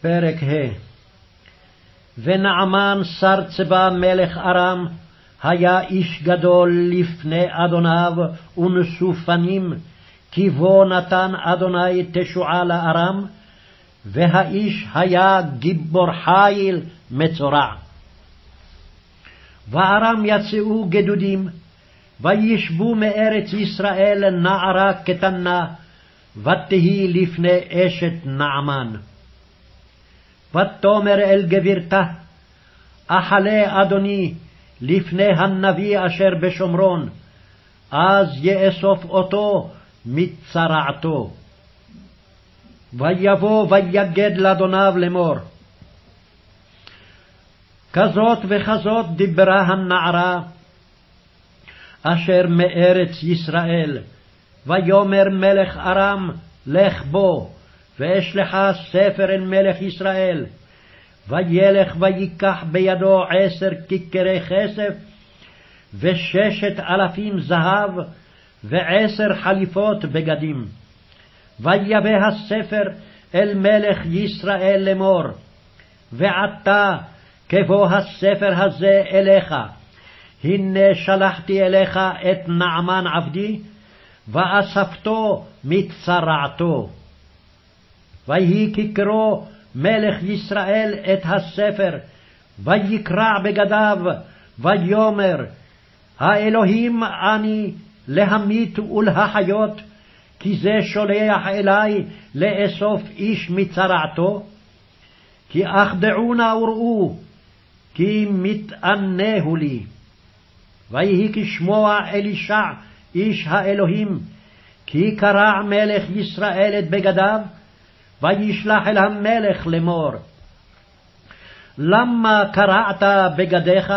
פרק ה' ונעמן שר צבא מלך ארם היה איש גדול לפני אדוניו ונשוא פנים, כי בו נתן אדוני תשועה לארם, והאיש היה גיבור חיל מצורע. וארם יצאו גדודים, וישבו מארץ ישראל נערה קטנה, ותהי לפני אשת נעמן. ותאמר אל גבירתה, אכלה אדוני לפני הנביא אשר בשומרון, אז יאסוף אותו מצרעתו. ויבוא ויגד לאדוניו לאמור. כזאת וכזאת דיברה הנערה אשר מארץ ישראל, ויאמר מלך ארם לך בו, ואשלחה ספר אל מלך ישראל. וילך ויקח בידו עשר כיכרי כסף, וששת אלפים זהב, ועשר חליפות בגדים. ויבא הספר אל מלך ישראל לאמור, ועתה כבוא הספר הזה אליך, הנה שלחתי אליך את נעמן עבדי, ואספתו מצרעתו. ויהי כקרוא מלך ישראל את הספר, ויקרע בגדיו, ויאמר, האלוהים אני להמית ולהחיות, כי זה שולח אלי לאסוף איש מצרעתו? כי אך דעו נא וראו, כי מתענהו לי. ויהי כשמוע אלישע איש האלוהים, כי קרע מלך ישראל את בגדיו, וישלח אל המלך לאמור, למה קרעת בגדיך?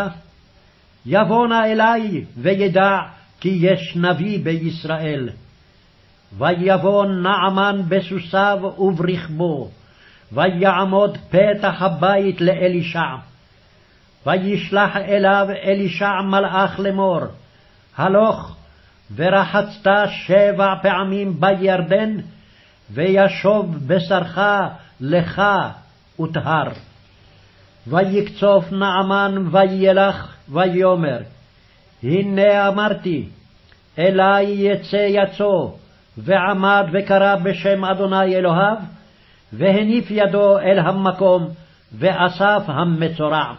יבוא נא אלי וידע כי יש נביא בישראל. ויבוא נעמן בסוסיו וברכבו, ויעמוד פתח הבית לאלישע. וישלח אליו אלישע מלאך לאמור, הלוך ורחצת שבע פעמים בירדן, וישוב בשרך לך וטהר. ויקצוף נעמן וילך ויאמר, הנה אמרתי, אלי יצא יצוא, ועמד וקרא בשם אדוני אלוהיו, והניף ידו אל המקום, ואסף המצורע.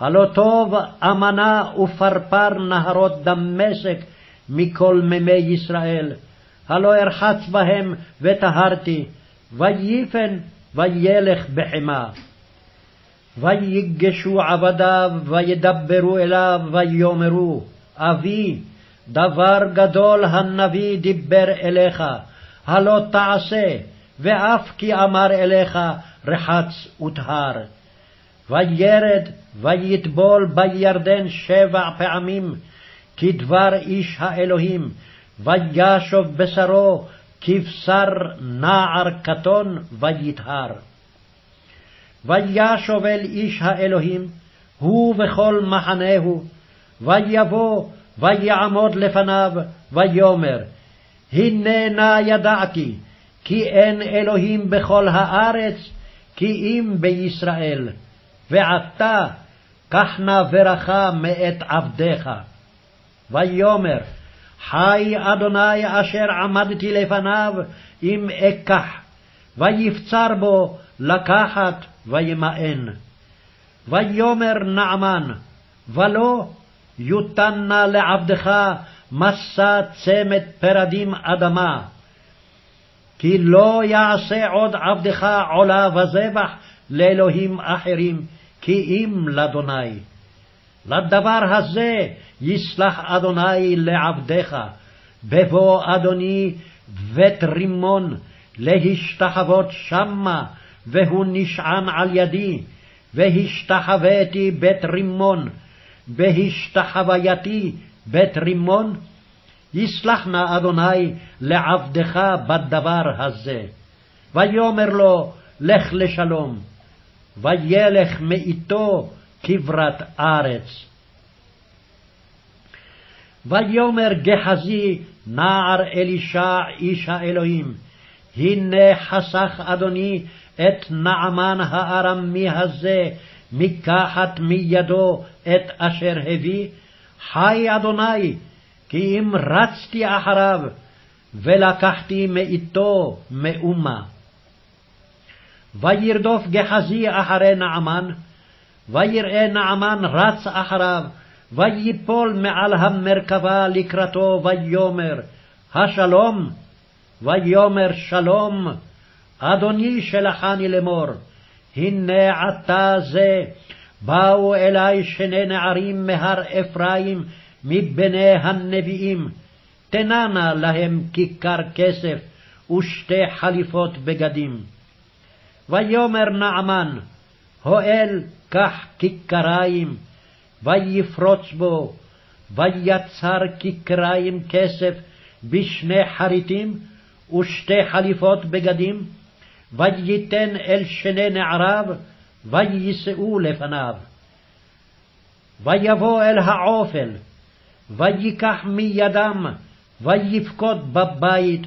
הלא טוב אמנה ופרפר נהרות דמשק מכל מימי ישראל, הלא ארחץ בהם וטהרתי, וייפן וילך בחמה. ויגשו עבדיו וידברו אליו ויאמרו, אבי, דבר גדול הנביא דיבר אליך, הלא תעשה, ואף כי אמר אליך רחץ וטהר. וירד ויטבול בירדן שבע פעמים, כדבר איש האלוהים, וישוב בשרו כבשר נער קטון ויטהר. וישוב אל איש האלוהים, הוא וכל מחנהו, ויבוא ויעמוד לפניו, ויאמר, הנה נא ידעתי, כי אין אלוהים בכל הארץ, כי אם בישראל. ועתה קח נא ברכה מאת עבדיך. ויאמר, חי אדוני אשר עמדתי לפניו, אם אקח, ויפצר בו לקחת וימאן. ויאמר נעמן, ולא יותן נא לעבדך מסע צמד פרדים אדמה. כי לא יעשה עוד עבדך עולה וזבח לאלוהים אחרים, כי אם לאדוני. לדבר הזה יסלח אדוני לעבדיך, בבוא אדוני בית רימון, להשתחוות שמה, והוא נשען על ידי, והשתחוויתי בית רימון, בהשתחווייתי בית רימון, יסלח נא אדוני לעבדך בדבר הזה. ויאמר לו, לך לשלום, וילך מאיתו כברת ארץ. ויאמר גחזי נער אלישע איש האלוהים, הנה חסך אדוני את נעמן הארמי הזה מקחת מידו את אשר הביא, חי אדוני, כי אם רצתי אחריו, ולקחתי מאיתו מאומה. וירדוף גחזי אחרי נעמן, ויראה נעמן רץ אחריו, ויפול מעל המרכבה לקראתו, ויאמר, השלום? ויאמר שלום, אדוני שלחני לאמור, הנה עתה זה, באו אלי שני נערים מהר אפרים, מבני הנביאים, תננה להם כיכר כסף ושתי חליפות בגדים. ויאמר נעמן, הואל קח כיכריים, ויפרוץ בו, ויצר כיכריים כסף בשני חריטים ושתי חליפות בגדים, וייתן אל שני נעריו, ויישאו לפניו. ויבוא אל העופל, ויקח מידם, ויפקוד בבית,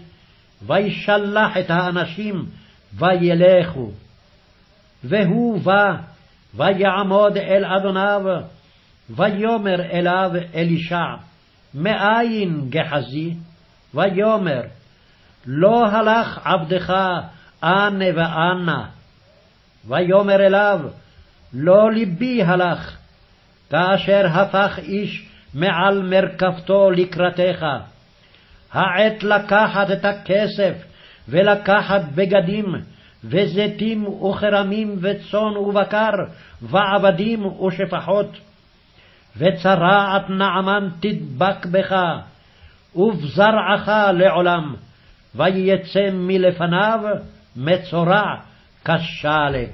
וישלח את האנשים, וילכו. והוא בא, ויעמוד אל אדוניו, ויאמר אליו אלישע, מאין גחזי? ויאמר, לא הלך עבדך אנה ואנה. ויאמר אליו, לא ליבי הלך, כאשר הפך איש מעל מרכבתו לקראתך. העת לקחת את הכסף, ולקחת בגדים, וזיתים וכרמים, וצאן ובקר, ועבדים ושפחות. וצרעת נעמן תדבק בך, ובזרעך לעולם, ויצא מלפניו מצורע כשלג.